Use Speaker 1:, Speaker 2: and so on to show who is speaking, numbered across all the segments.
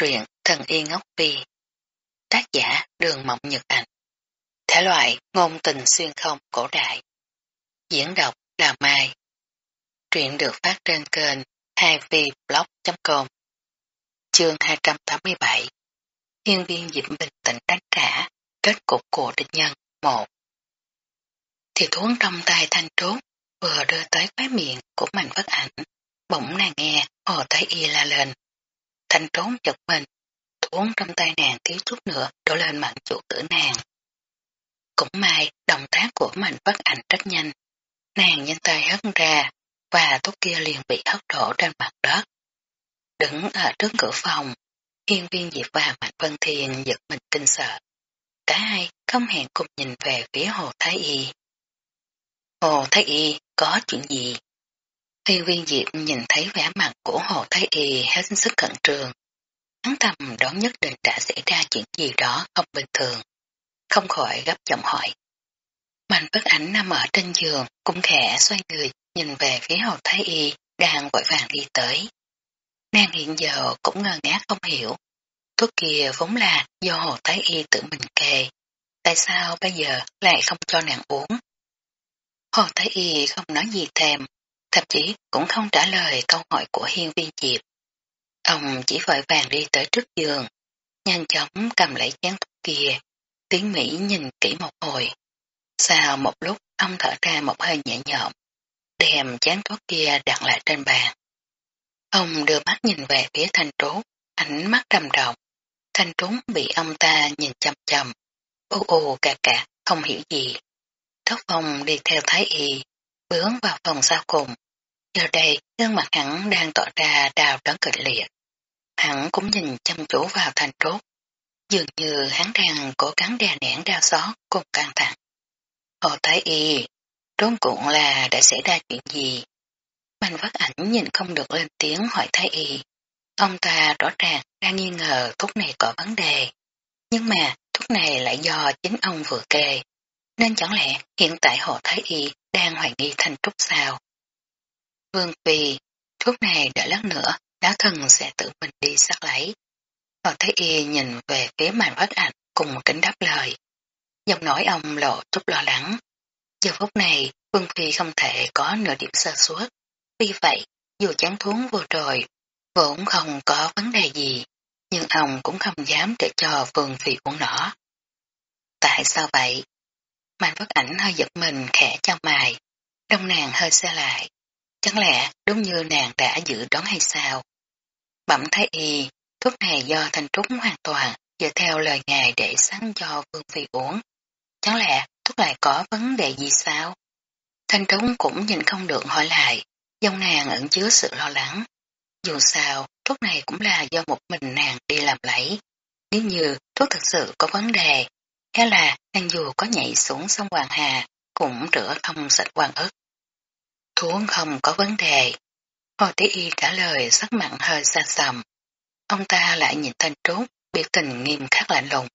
Speaker 1: Truyện Thần Y Ngốc Phi Tác giả Đường Mộng Nhật Ảnh. Thể loại ngôn tình xuyên không cổ đại. Diễn đọc Đào Mai. Truyện được phát trên kênh 2vblog.com Chương 287 Thiên viên Diễm Bình tĩnh đánh trả. Kết cục của địch nhân 1 Thì thuốc trong tay thanh trốt vừa đưa tới khóe miệng của mạnh vất ảnh. Bỗng nàng nghe hồ thái y la lên. Thanh trốn chật mình, thuốc trong tay nàng thiếu chút nữa đổ lên mặt chủ tử nàng. Cũng may, động tác của mình bất ảnh rất nhanh. Nàng nhanh tay hất ra, và thuốc kia liền bị hất đổ trên mặt đất. Đứng ở trước cửa phòng, hiên viên Diệp và Mạnh Vân Thiền giật mình kinh sợ. Cả hai không hẹn cùng nhìn về phía Hồ Thái Y. Hồ Thái Y có chuyện gì? Hiên viên Diệp nhìn thấy vẻ mặt của Hồ Thái Y hết sức cận trường. Hắn thầm đoán nhất định đã xảy ra chuyện gì đó không bình thường. Không khỏi gấp giọng hỏi. Mạnh bất ảnh nằm ở trên giường, cũng khẽ xoay người, nhìn về phía Hồ Thái Y, đang vội vàng đi tới. Nàng hiện giờ cũng ngờ ngác không hiểu. Thuốc kia vốn là do Hồ Thái Y tự mình kê. Tại sao bây giờ lại không cho nàng uống? Hồ Thái Y không nói gì thèm thậm chí cũng không trả lời câu hỏi của hiên viên diệp. Ông chỉ vội vàng đi tới trước giường, nhanh chóng cầm lấy chén thuốc kia, tiếng Mỹ nhìn kỹ một hồi. Sau một lúc ông thở ra một hơi nhẹ nhõm, đem chén thuốc kia đặt lại trên bàn. Ông đưa mắt nhìn về phía thanh trú, ánh mắt trầm trọng. Thanh trú bị ông ta nhìn chăm chăm, ô ô cà cà, không hiểu gì. Tóc phong đi theo thái y, bướng vào phòng sau cùng. Giờ đây, gương mặt hắn đang tỏ ra đào đớn kịch liệt. Hắn cũng nhìn chăm chú vào thành trốt. Dường như hắn đang cố gắng đè nén đau xót cùng căng thẳng. Hồ Thái Y, trốn cuộn là đã xảy ra chuyện gì? Mạnh vất ảnh nhìn không được lên tiếng hỏi Thái Y. Ông ta rõ ràng đang nghi ngờ thuốc này có vấn đề. Nhưng mà thuốc này lại do chính ông vừa kê. Nên chẳng lẽ hiện tại Hồ Thái Y đang hoài nghi thành trúc sao? Vương Phi, thuốc này đã lát nữa, đá thần sẽ tự mình đi xác lấy. Hồ Thái Y nhìn về phía màn phát ảnh cùng kính đáp lời. Giọng nói ông lộ chút lo lắng. Giờ phút này, Vương Phi không thể có nửa điểm sơ suất. Vì vậy, dù chán thuống vừa rồi, vốn không có vấn đề gì, nhưng ông cũng không dám để cho Vương Phi uống nỏ. Tại sao vậy? Mạnh bất ảnh hơi giật mình khẽ cho mài, đông nàng hơi xe lại. Chẳng lẽ đúng như nàng đã dự đoán hay sao? Bẩm thái y, thuốc này do thanh trúc hoàn toàn dựa theo lời ngài để sáng cho Vương Phi uống. Chẳng lẽ thuốc lại có vấn đề gì sao? Thanh trúc cũng nhìn không được hỏi lại, dòng nàng ẩn chứa sự lo lắng. Dù sao, thuốc này cũng là do một mình nàng đi làm lấy. Nếu như thuốc thực sự có vấn đề, hay là nàng dù có nhảy xuống sông Hoàng Hà, cũng rửa không sạch quan ức. Thuốc không có vấn đề. Hồ Tí Y trả lời sắc mặn hơi xa xầm. Ông ta lại nhìn thanh trúc, biểu tình nghiêm khắc lạnh lùng.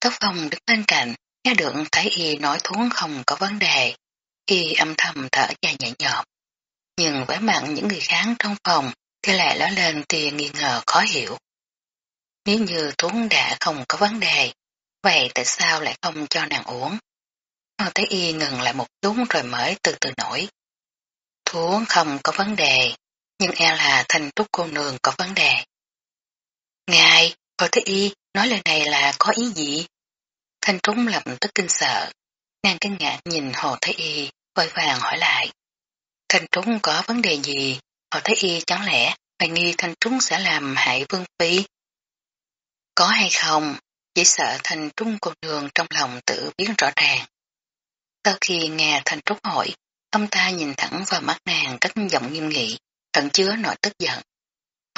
Speaker 1: Tóc phong đứng bên cạnh, nghe được Thái Y nói thuốc không có vấn đề. Y âm thầm thở dài nhẹ nhõm. Nhưng với mặn những người khác trong phòng thì lại ló lên tia nghi ngờ khó hiểu. Nếu như thuốc đã không có vấn đề, vậy tại sao lại không cho nàng uống? Hồ Thái Y ngừng lại một chút rồi mới từ từ nổi xuống không có vấn đề, nhưng e là thanh trúc cô nương có vấn đề. Ngài, Hồ Thế Y nói lời này là có ý gì? Thanh trúc lập tức kinh sợ, nàng kinh ngạc nhìn Hồ Thế Y, vội vàng hỏi lại. Thanh trúc có vấn đề gì? Hồ Thế Y chẳng lẽ hoài nghi Thanh trúc sẽ làm hại Vương Phi? Có hay không? Chỉ sợ Thanh trúc cô nương trong lòng tự biến rõ ràng. Sau khi nghe Thanh trúc hỏi, Ông ta nhìn thẳng vào mắt nàng cách giọng nghiêm nghị, tận chứa nỗi tức giận.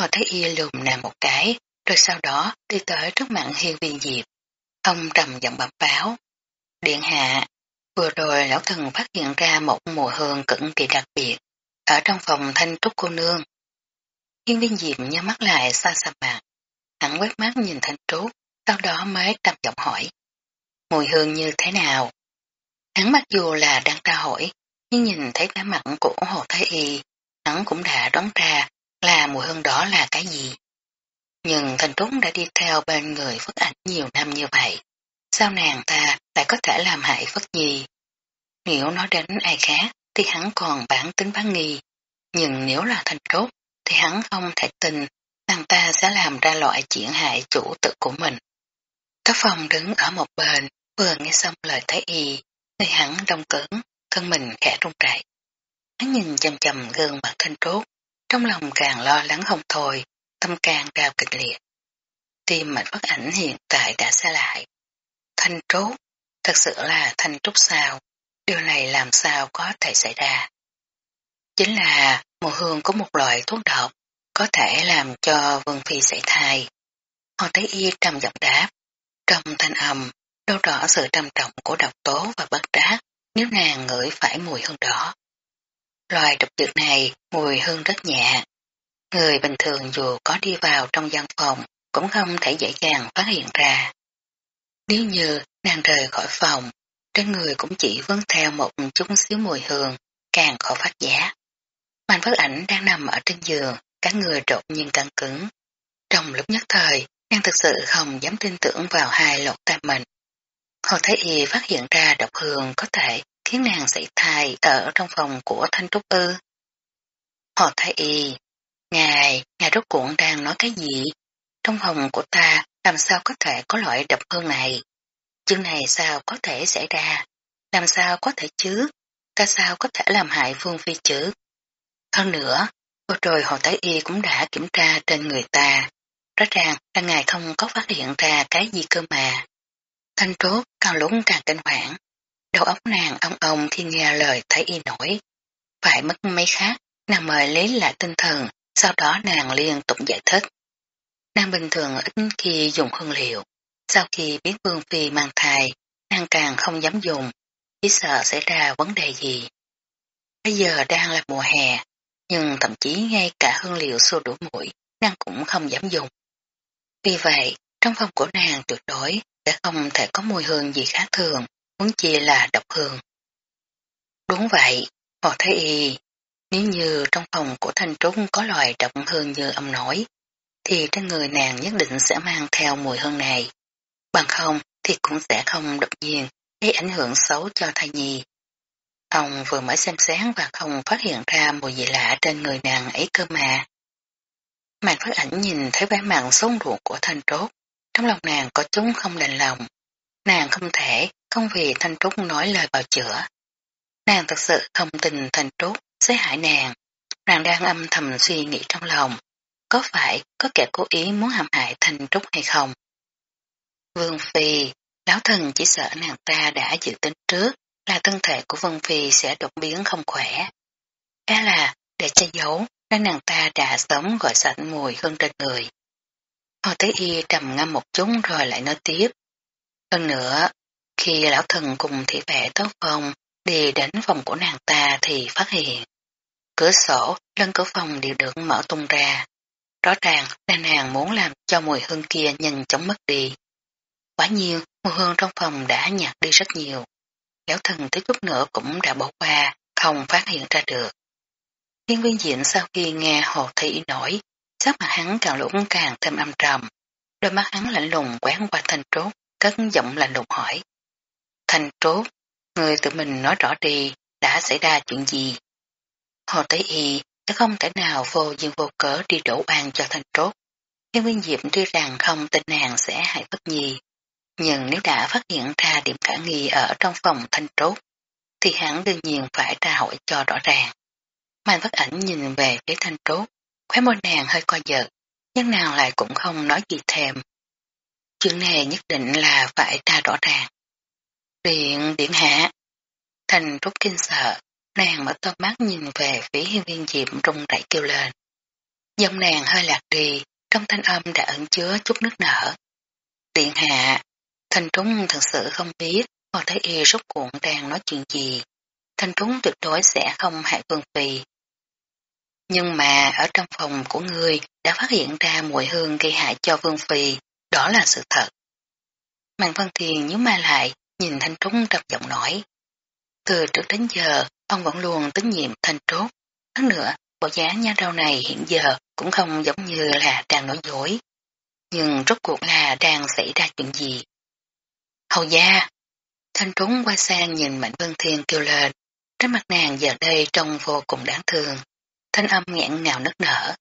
Speaker 1: Hồ thấy Y lùm nàng một cái, rồi sau đó đi tới trước mặt hiên viên diệp. Ông trầm giọng bẩm báo. Điện hạ, vừa rồi lão thần phát hiện ra một mùi hương cực kỳ đặc biệt, ở trong phòng thanh trúc cô nương. Hiên viên diệp nhắm mắt lại xa xa mặt, hắn quét mắt nhìn thanh trúc, sau đó mới trầm giọng hỏi. Mùi hương như thế nào? Hắn mặc dù là đang tra hỏi, nhưng nhìn thấy vẻ mặt của Hồ Thái Y, hắn cũng đã đoán ra là mùi hương đó là cái gì. Nhưng thành trúng đã đi theo bên người Phất Ảnh nhiều năm như vậy. Sao nàng ta lại có thể làm hại Phất Nhi? Nếu nói đến ai khác thì hắn còn bản tính bán nghi. Nhưng nếu là thành Trúc thì hắn không thể tin nàng ta sẽ làm ra loại chuyện hại chủ tự của mình. Các phòng đứng ở một bên, vừa nghe xong lời Thái Y, người hắn đông cứng, thân mình khẽ rung rẩy. Hắn nhìn chầm chầm gương mặt thanh trốt, trong lòng càng lo lắng không thôi, tâm càng đau kịch liệt. Tim mạch bất ảnh hiện tại đã xa lại. Thanh trốt, thật sự là thanh trúc sao, điều này làm sao có thể xảy ra. Chính là mùa hương có một loại thuốc độc, có thể làm cho Vương Phi xảy thai. Hoàng Thái Y trầm giọng đáp, trong thanh âm, đâu rõ sự trầm trọng của độc tố và bất trác nếu nàng ngửi phải mùi hương đó, Loài độc dược này mùi hương rất nhẹ. Người bình thường dù có đi vào trong gian phòng cũng không thể dễ dàng phát hiện ra. Nếu như nàng rời khỏi phòng, trên người cũng chỉ vướng theo một chút xíu mùi hương, càng khó phát giá. Mạnh phát ảnh đang nằm ở trên giường, cả người đột nhiên căng cứng. Trong lúc nhất thời, nàng thực sự không dám tin tưởng vào hai lột tai mình. Hồ Thái Y phát hiện ra độc hương có thể khiến nàng xảy thai ở trong phòng của Thanh Trúc Ư. họ Thái Y, ngài, ngài rốt cuộn đang nói cái gì? Trong phòng của ta làm sao có thể có loại độc hương này? chuyện này sao có thể xảy ra? Làm sao có thể chứ? Ta sao có thể làm hại Vương Phi chứ? Hơn nữa, vừa rồi họ Thái Y cũng đã kiểm tra trên người ta. Rõ ràng là ngài không có phát hiện ra cái gì cơ mà. Thanh trốt càng lúng càng kinh hoảng. Đầu óc nàng ông ông khi nghe lời thấy Y nổi. Phải mất mấy khác, nàng mời lấy lại tinh thần, sau đó nàng liên tục giải thích. Nàng bình thường ít khi dùng hương liệu. Sau khi biết Vương Phi mang thai, nàng càng không dám dùng, chỉ sợ xảy ra vấn đề gì. Bây giờ đang là mùa hè, nhưng thậm chí ngay cả hương liệu xua đuổi mũi, nàng cũng không dám dùng. Vì vậy, trong phòng của nàng tuyệt đối sẽ không thể có mùi hương gì khác thường, muốn chia là độc hương. Đúng vậy, họ thấy y, nếu như trong phòng của thanh trúc có loài độc hương như ông nói, thì trên người nàng nhất định sẽ mang theo mùi hương này. Bằng không thì cũng sẽ không đột nhiên gây ảnh hưởng xấu cho thai nhi. Ông vừa mới xem sáng và không phát hiện ra mùi gì lạ trên người nàng ấy cơ mà. Màn phát ảnh nhìn thấy vẻ mặt sống ruột của thanh trốt, trong lòng nàng có chúng không đành lòng. Nàng không thể, không vì thanh trúc nói lời bào chữa. Nàng thật sự không tin thanh trúc sẽ hại nàng. Nàng đang âm thầm suy nghĩ trong lòng. Có phải có kẻ cố ý muốn hãm hại thanh trúc hay không? Vương Phi, lão thần chỉ sợ nàng ta đã dự tính trước là thân thể của vương Phi sẽ đột biến không khỏe. Đó là để che giấu nên nàng ta đã sớm gọi sạch mùi hơn trên người. Hồ Tế Y trầm ngâm một chút rồi lại nói tiếp. Hơn nữa, khi lão thần cùng thị vệ tốt phòng đi đến phòng của nàng ta thì phát hiện. Cửa sổ, lân cửa phòng đều được mở tung ra. Rõ ràng là nàng muốn làm cho mùi hương kia nhanh chóng mất đi. Quá nhiều, mùi hương trong phòng đã nhạt đi rất nhiều. Lão thần tới chút nữa cũng đã bỏ qua, không phát hiện ra được. Thiên viên diện sau khi nghe hồ thị nổi, sắc mặt hắn càng lúc càng thêm âm trầm. Đôi mắt hắn lạnh lùng quán qua thanh trốt, cất giọng lạnh lùng hỏi. Thành trốt, người tự mình nói rõ đi, đã xảy ra chuyện gì? Hồ Tế Y sẽ không thể nào vô duyên vô cớ đi đổ oan cho Thành trốt. Thiên Nguyên diệm tuy rằng không tin nàng sẽ hại bất nhi, nhưng nếu đã phát hiện ra điểm khả nghi ở trong phòng thanh trốt, thì hắn đương nhiên phải tra hỏi cho rõ ràng. Mạnh Vất ảnh nhìn về phía thanh trốt, khóe môi nàng hơi co giật, nhưng nàng lại cũng không nói gì thèm. Chuyện này nhất định là phải tra rõ ràng. Điện, điện hạ. Thành rút kinh sợ, nàng mở to mắt nhìn về phía hiên viên diệm rung rẩy kêu lên. Dòng nàng hơi lạc đi, trong thanh âm đã ẩn chứa chút nước nở. Điện hạ, Thanh Trúng thật sự không biết Hồ Thái Y rốt cuộn đang nói chuyện gì. Thanh Trúng tuyệt đối sẽ không hại Vương Phi. Nhưng mà ở trong phòng của ngươi đã phát hiện ra mùi hương gây hại cho Vương Phi, đó là sự thật. Mạng Văn Thiền nhớ ma lại, nhìn Thanh Trúc trầm giọng nói. Từ trước đến giờ, ông vẫn luôn tín nhiệm Thanh Trúc. Hơn nữa, bộ dáng nha rau này hiện giờ cũng không giống như là đang nói dối. nhưng rốt cuộc là đang xảy ra chuyện gì. Hầu gia! Thanh Trúc quay sang nhìn Mạnh Văn Thiên kêu lên, Trái mặt nàng giờ đây trông vô cùng đáng thương. Thanh âm nghẹn ngào nức nở.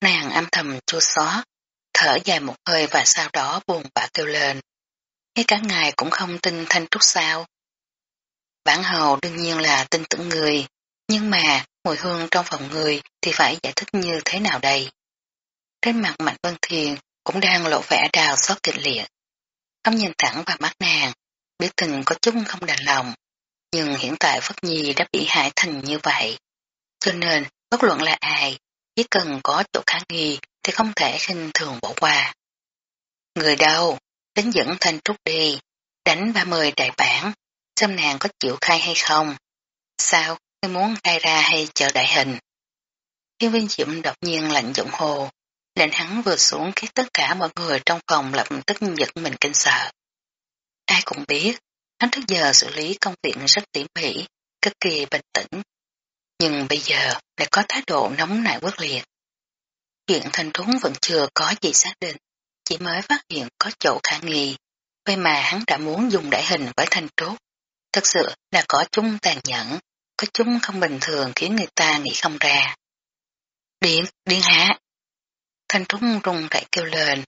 Speaker 1: Nàng âm thầm chua xót, thở dài một hơi và sau đó buồn bã kêu lên. Ngay cả ngài cũng không tin thanh trúc sao. Bản hầu đương nhiên là tin tưởng người, nhưng mà mùi hương trong phòng người thì phải giải thích như thế nào đây? Trên mặt Mạnh Vân Thiền cũng đang lộ vẻ đào xót kịch liệt. Không nhìn thẳng vào mắt nàng, biết tình có chút không đành lòng, nhưng hiện tại Phất Nhi đã bị hại thành như vậy. Cho nên, bất luận là ai, chỉ cần có chỗ khả nghi thì không thể khinh thường bỏ qua. Người đâu, tính dẫn thanh trúc đi, đánh 30 đại bản, xem nàng có chịu khai hay không. Sao, ngươi muốn khai ra hay chờ đại hình? Thiên viên diệm đột nhiên lạnh giọng hồ, lệnh hắn vừa xuống khiến tất cả mọi người trong phòng lập tức giật mình kinh sợ. Ai cũng biết, hắn trước giờ xử lý công việc rất tỉ mỉ, cực kỳ bình tĩnh. Nhưng bây giờ lại có thái độ nóng nảy quyết liệt. Chuyện thanh thúng vẫn chưa có gì xác định, chỉ mới phát hiện có chỗ khả nghi. Vậy mà hắn đã muốn dùng đại hình với thanh trúc. Thật sự là có chúng tàn nhẫn, có chúng không bình thường khiến người ta nghĩ không ra. Điện, điện hạ. Thanh trúc rung rẩy kêu lên,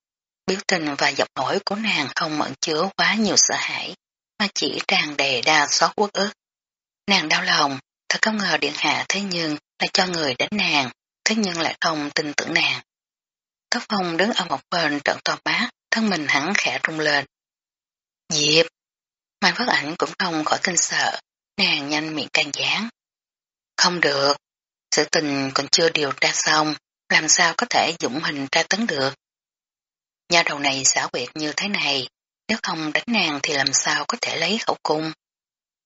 Speaker 1: biểu tình và giọng nổi của nàng không mẫn chứa quá nhiều sợ hãi, mà chỉ tràn đầy đa xót quốc ức. Nàng đau lòng, thật không ngờ điện hạ thế nhưng lại cho người đánh nàng, thế nhưng lại không tin tưởng nàng. Tóc phong đứng ở một bên trận to mát, thân mình hắn khẽ rung lên. Diệp! Mai phát ảnh cũng không khỏi kinh sợ, nàng nhanh miệng can gián. Không được, sự tình còn chưa điều tra xong, làm sao có thể dũng hình tra tấn được. Nhà đầu này xảo quyệt như thế này, nếu không đánh nàng thì làm sao có thể lấy khẩu cung.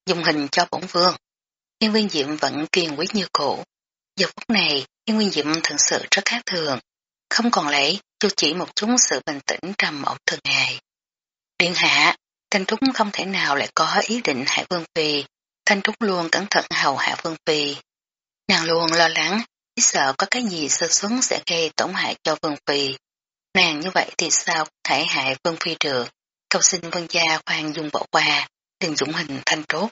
Speaker 1: Dùng hình cho bổn vương. Nhân viên diệm vẫn kiên quyết như cũ. Giờ phút này, Yên Nguyên diệm thực sự rất khác thường. Không còn lấy, chu chỉ một chút sự bình tĩnh trầm ổn thường ngày. Điện hạ, Thanh Trúc không thể nào lại có ý định hại Vương Phi. Thanh Trúc luôn cẩn thận hầu hạ Vương Phi. Nàng luôn lo lắng, chỉ sợ có cái gì sơ suất sẽ gây tổn hại cho Vương Phi. Nàng như vậy thì sao thể hại Vương Phi được? Cầu xin Vân Gia khoan dung bỏ qua, đừng dũng hình Thanh Trúc.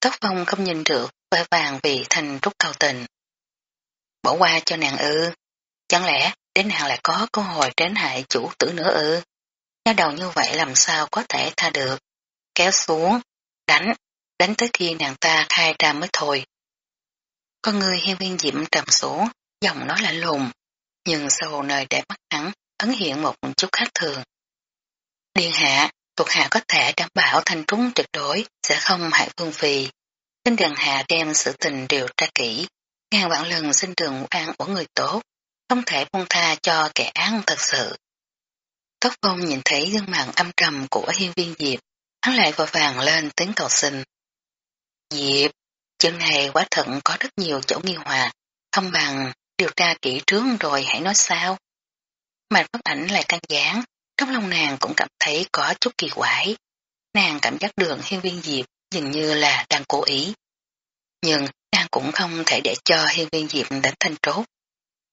Speaker 1: Tóc phong không nhìn được, vơi vàng vì Thanh Trúc cao tình. Bỏ qua cho nàng ư. Chẳng lẽ đến nàng lại có cơ hội tránh hại chủ tử nữa ư? Nhớ đầu như vậy làm sao có thể tha được. Kéo xuống, đánh, đánh tới khi nàng ta khai ra mới thôi. Con người hiên viên diệm trầm xuống, giọng nói lạnh lùng, nhưng sau nơi để mắt hắn, ấn hiện một chút khác thường. điện hạ, thuộc hạ có thể đảm bảo thanh trúng tuyệt đối sẽ không hại phương phi. Xin đàn hạ đem sự tình điều tra kỹ, ngàn vạn lần xin đường an của người tốt, không thể buông tha cho kẻ án thật sự. Tóc phong nhìn thấy gương mặt âm trầm của hiên viên Diệp, hắn lại vội vàng lên tiếng cầu xin. Diệp, chân này quá thận có rất nhiều chỗ nghi hòa, không bằng điều tra kỹ trước rồi hãy nói sao. Mạch bất ảnh lại căng gián, trong lòng nàng cũng cảm thấy có chút kỳ quái. Nàng cảm giác đường hiên viên Diệp dường như là đang cố ý. Nhưng nàng cũng không thể để cho hiên viên Diệp đánh thanh trốt.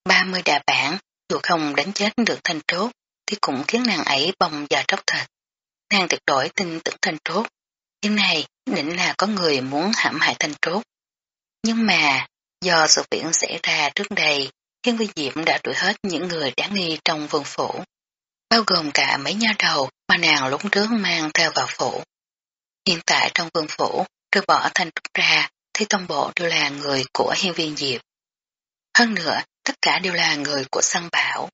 Speaker 1: 30 đà bản, dù không đánh chết được thanh trốt, thì cũng khiến nàng ấy bồng và tróc thịt. Nàng tuyệt đối tin tưởng thanh trốt. Nhưng này định là có người muốn hãm hại thanh trốt. Nhưng mà, do sự việc xảy ra trước đây, Hiên viên Diệm đã đuổi hết những người đáng nghi trong vườn phủ, bao gồm cả mấy nha đầu mà nàng lúc trước mang theo vào phủ. Hiện tại trong vườn phủ, trừ bỏ thanh trúc ra, thì toàn bộ đều là người của hiên viên diệp. Hơn nữa, tất cả đều là người của săn bảo,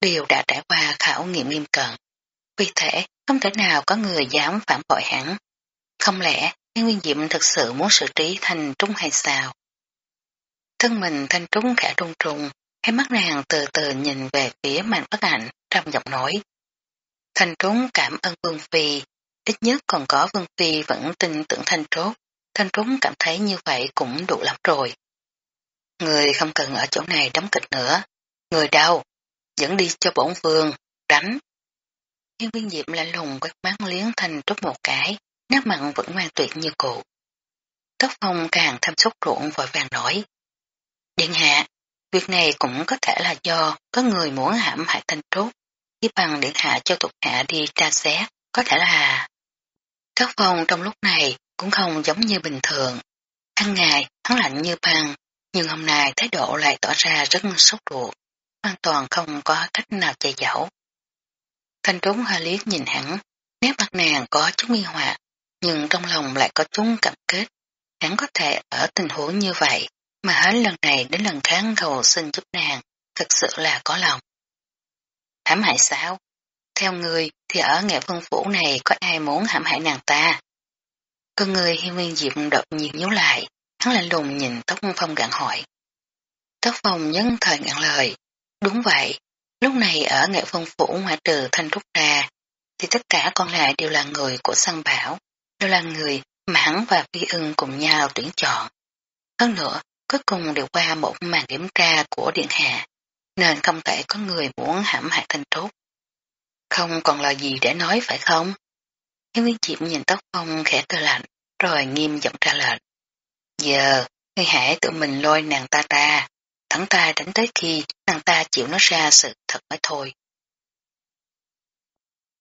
Speaker 1: đều đã trải qua khảo nghiệm nghiêm cận. Vì thế, không thể nào có người dám phản bội hắn. Không lẽ, Hiên Nguyên Diệm thực sự muốn xử trí thành Trung hay sao? Thân mình Thanh Trung khẽ trung trùng, hai mắt nàng từ từ nhìn về phía mạnh bất ảnh, trầm giọng nói. Thanh Trung cảm ơn Vương Phi, ít nhất còn có Vương Phi vẫn tin tưởng Thanh Trốt. Thanh Trúng cảm thấy như vậy cũng đủ lắm rồi. Người không cần ở chỗ này đóng kịch nữa. Người đâu? dẫn đi cho bổn vương, đánh. Hiên viên diệm lạnh lùng quét mắt liếng thành trúc một cái, nét mặn vẫn ngoan tuyệt như cụ. Tóc phong càng thâm sốt ruộng vội vàng nổi. Điện hạ, việc này cũng có thể là do có người muốn hãm hại thanh trúc. chỉ bằng điện hạ cho thuộc hạ đi tra xét, có thể là... Tóc phong trong lúc này cũng không giống như bình thường. tháng ngày hắn lạnh như băng, nhưng hôm nay thái độ lại tỏ ra rất sốt ruột, hoàn toàn không có cách nào che giấu. Thanh trúng hơi liếc nhìn hắn, nét mặt nàng có chút nghi hoặc, nhưng trong lòng lại có chút cảm kết. Hắn có thể ở tình huống như vậy, mà hết lần này đến lần khác cầu xin giúp nàng, thật sự là có lòng. Hãm hại sao? Theo người thì ở nghệ phân phủ này có ai muốn hãm hại nàng ta? Con người hiên nguyên diệp đột nhiên nhíu lại, hắn lạnh lùng nhìn tóc phong gạn hỏi. Tóc phong nhân thời ngạn lời. Đúng vậy, lúc này ở nghệ phân phủ ngoại trừ thanh trúc ra, thì tất cả còn lại đều là người của săn bảo, đều là người mà hắn và phi ưng cùng nhau tuyển chọn. Hơn nữa, cuối cùng đều qua một màn kiểm tra của điện hạ, nên không thể có người muốn hãm hại thanh trúc. Không còn là gì để nói phải không? Hiên Nguyên Diệm nhìn tóc phong khẽ tư lạnh, rồi nghiêm giọng ra lệnh. Giờ, ngươi hãy tự mình lôi nàng ta ra, thẳng ta đánh tới khi nàng ta chịu nó ra sự thật mới thôi.